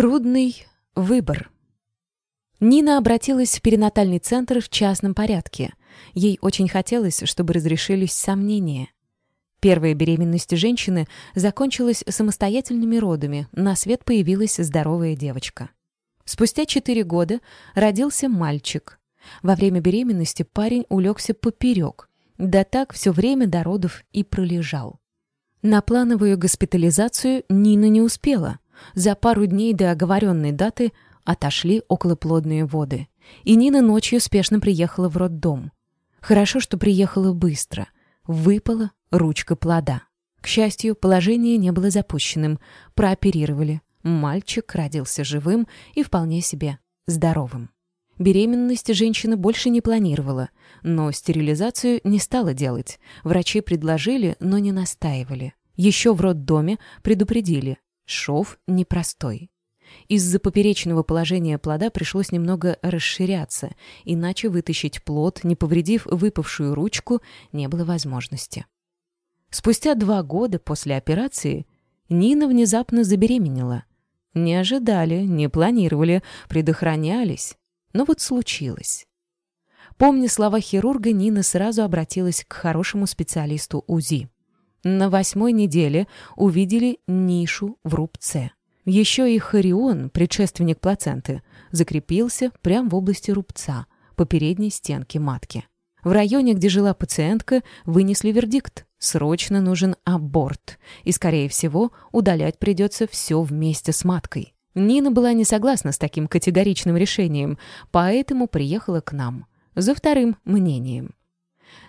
Трудный выбор. Нина обратилась в перинатальный центр в частном порядке. Ей очень хотелось, чтобы разрешились сомнения. Первая беременность женщины закончилась самостоятельными родами, на свет появилась здоровая девочка. Спустя четыре года родился мальчик. Во время беременности парень улегся поперек, да так все время до родов и пролежал. На плановую госпитализацию Нина не успела. За пару дней до оговоренной даты отошли околоплодные воды, и Нина ночью спешно приехала в роддом. Хорошо, что приехала быстро. Выпала ручка плода. К счастью, положение не было запущенным. Прооперировали. Мальчик родился живым и вполне себе здоровым. Беременность женщина больше не планировала, но стерилизацию не стала делать. Врачи предложили, но не настаивали. Еще в роддоме предупредили. Шов непростой. Из-за поперечного положения плода пришлось немного расширяться, иначе вытащить плод, не повредив выпавшую ручку, не было возможности. Спустя два года после операции Нина внезапно забеременела. Не ожидали, не планировали, предохранялись. Но вот случилось. Помня слова хирурга, Нина сразу обратилась к хорошему специалисту УЗИ. На восьмой неделе увидели нишу в рубце. Еще и хорион, предшественник плаценты, закрепился прямо в области рубца, по передней стенке матки. В районе, где жила пациентка, вынесли вердикт. Срочно нужен аборт. И, скорее всего, удалять придется все вместе с маткой. Нина была не согласна с таким категоричным решением, поэтому приехала к нам. За вторым мнением.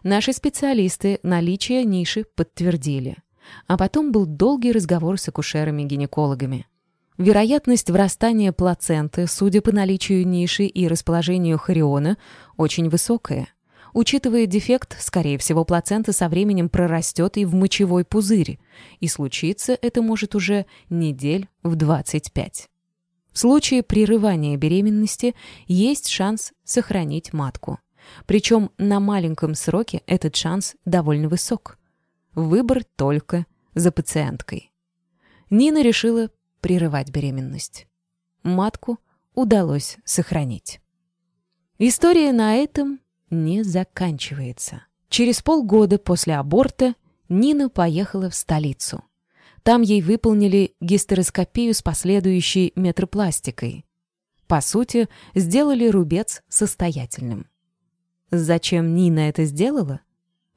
Наши специалисты наличие ниши подтвердили. А потом был долгий разговор с акушерами-гинекологами. Вероятность врастания плаценты, судя по наличию ниши и расположению хориона, очень высокая. Учитывая дефект, скорее всего, плацента со временем прорастет и в мочевой пузырь, и случиться это может уже недель в 25. В случае прерывания беременности есть шанс сохранить матку. Причем на маленьком сроке этот шанс довольно высок. Выбор только за пациенткой. Нина решила прерывать беременность. Матку удалось сохранить. История на этом не заканчивается. Через полгода после аборта Нина поехала в столицу. Там ей выполнили гистероскопию с последующей метропластикой. По сути, сделали рубец состоятельным. Зачем Нина это сделала?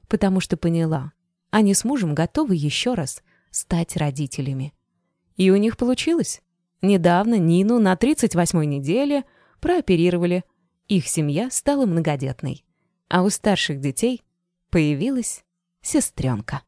Потому что поняла, они с мужем готовы еще раз стать родителями. И у них получилось. Недавно Нину на 38-й неделе прооперировали. Их семья стала многодетной. А у старших детей появилась сестренка.